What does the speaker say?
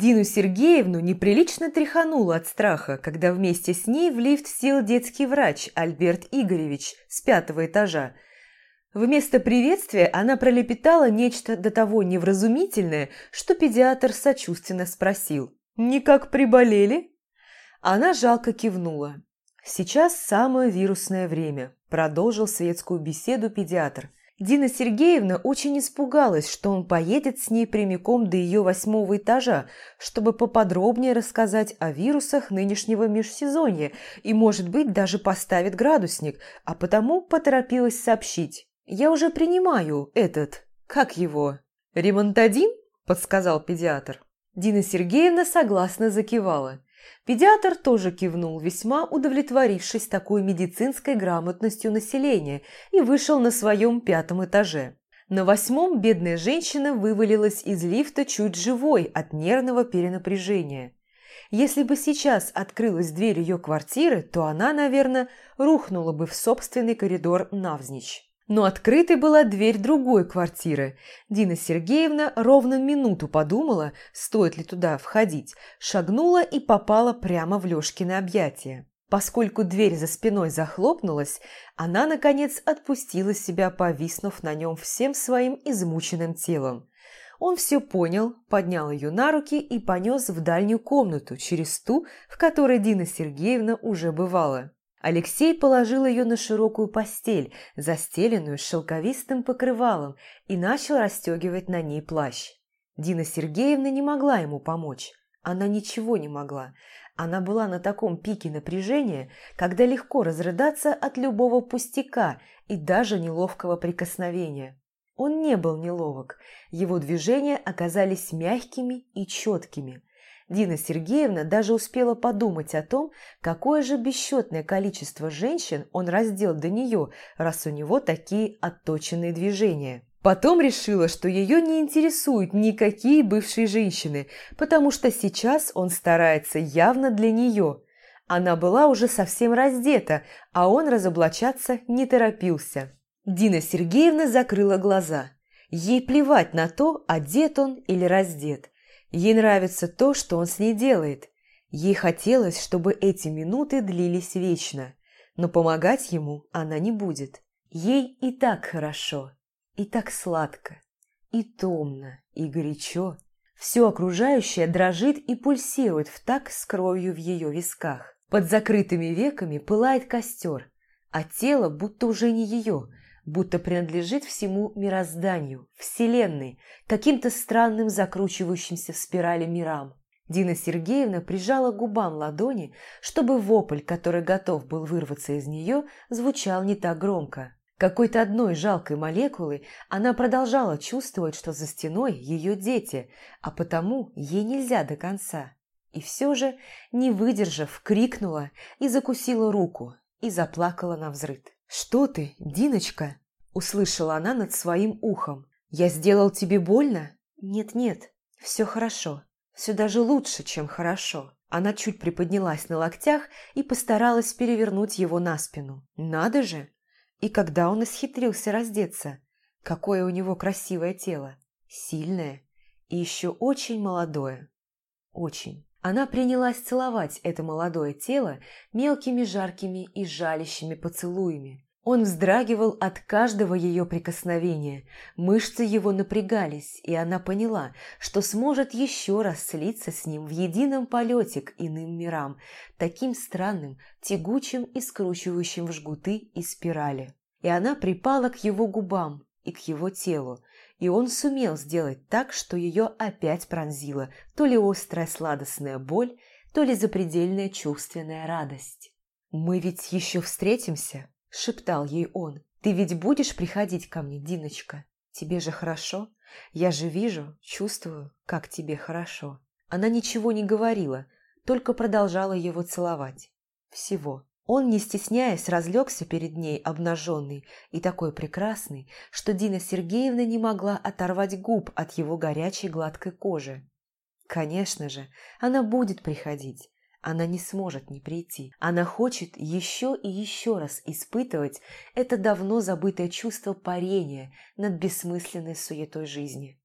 Дину Сергеевну неприлично тряхануло от страха, когда вместе с ней в лифт сел детский врач Альберт Игоревич с пятого этажа. Вместо приветствия она пролепетала нечто до того невразумительное, что педиатр сочувственно спросил «Никак приболели?» Она жалко кивнула. «Сейчас самое вирусное время», – продолжил светскую беседу педиатр – Дина Сергеевна очень испугалась, что он поедет с ней прямиком до ее восьмого этажа, чтобы поподробнее рассказать о вирусах нынешнего межсезонья и, может быть, даже поставит градусник, а потому поторопилась сообщить. «Я уже принимаю этот... как его?» «Ремонтадин?» – подсказал педиатр. Дина Сергеевна согласно закивала. Педиатр тоже кивнул, весьма удовлетворившись такой медицинской грамотностью населения, и вышел на своем пятом этаже. На восьмом бедная женщина вывалилась из лифта чуть живой от нервного перенапряжения. Если бы сейчас открылась дверь ее квартиры, то она, наверное, рухнула бы в собственный коридор навзничь. Но открытой была дверь другой квартиры. Дина Сергеевна ровно минуту подумала, стоит ли туда входить, шагнула и попала прямо в Лёшкины объятия. Поскольку дверь за спиной захлопнулась, она, наконец, отпустила себя, повиснув на нем всем своим измученным телом. Он все понял, поднял ее на руки и понес в дальнюю комнату, через ту, в которой Дина Сергеевна уже бывала. Алексей положил ее на широкую постель, застеленную шелковистым покрывалом, и начал расстегивать на ней плащ. Дина Сергеевна не могла ему помочь. Она ничего не могла. Она была на таком пике напряжения, когда легко разрыдаться от любого пустяка и даже неловкого прикосновения. Он не был неловок. Его движения оказались мягкими и четкими – Дина Сергеевна даже успела подумать о том, какое же бесчетное количество женщин он раздел до нее, раз у него такие отточенные движения. Потом решила, что ее не интересуют никакие бывшие женщины, потому что сейчас он старается явно для нее. Она была уже совсем раздета, а он разоблачаться не торопился. Дина Сергеевна закрыла глаза. Ей плевать на то, одет он или раздет. Ей нравится то, что он с ней делает. Ей хотелось, чтобы эти минуты длились вечно, но помогать ему она не будет. Ей и так хорошо, и так сладко, и томно, и горячо. Все окружающее дрожит и пульсирует в так с кровью в ее висках. Под закрытыми веками пылает костер, а тело будто уже не ее – будто принадлежит всему мирозданию, вселенной, каким-то странным закручивающимся в спирали мирам. Дина Сергеевна прижала к губам ладони, чтобы вопль, который готов был вырваться из нее, звучал не так громко. Какой-то одной жалкой молекулой она продолжала чувствовать, что за стеной ее дети, а потому ей нельзя до конца. И все же, не выдержав, крикнула и закусила руку, и заплакала на взрыд. «Что ты, Диночка?» – услышала она над своим ухом. «Я сделал тебе больно?» «Нет-нет, все хорошо. Все даже лучше, чем хорошо». Она чуть приподнялась на локтях и постаралась перевернуть его на спину. «Надо же!» И когда он исхитрился раздеться? Какое у него красивое тело. Сильное и еще очень молодое. Очень. Она принялась целовать это молодое тело мелкими жаркими и жалящими поцелуями. Он вздрагивал от каждого ее прикосновения, мышцы его напрягались, и она поняла, что сможет еще раз слиться с ним в едином полете к иным мирам, таким странным, тягучим и скручивающим в жгуты и спирали. И она припала к его губам и к его телу, и он сумел сделать так, что ее опять пронзила то ли острая сладостная боль, то ли запредельная чувственная радость. «Мы ведь еще встретимся?» – шептал ей он. «Ты ведь будешь приходить ко мне, Диночка? Тебе же хорошо? Я же вижу, чувствую, как тебе хорошо». Она ничего не говорила, только продолжала его целовать. Всего. Он, не стесняясь, разлегся перед ней обнаженный и такой прекрасный, что Дина Сергеевна не могла оторвать губ от его горячей гладкой кожи. Конечно же, она будет приходить. Она не сможет не прийти. Она хочет еще и еще раз испытывать это давно забытое чувство парения над бессмысленной суетой жизни.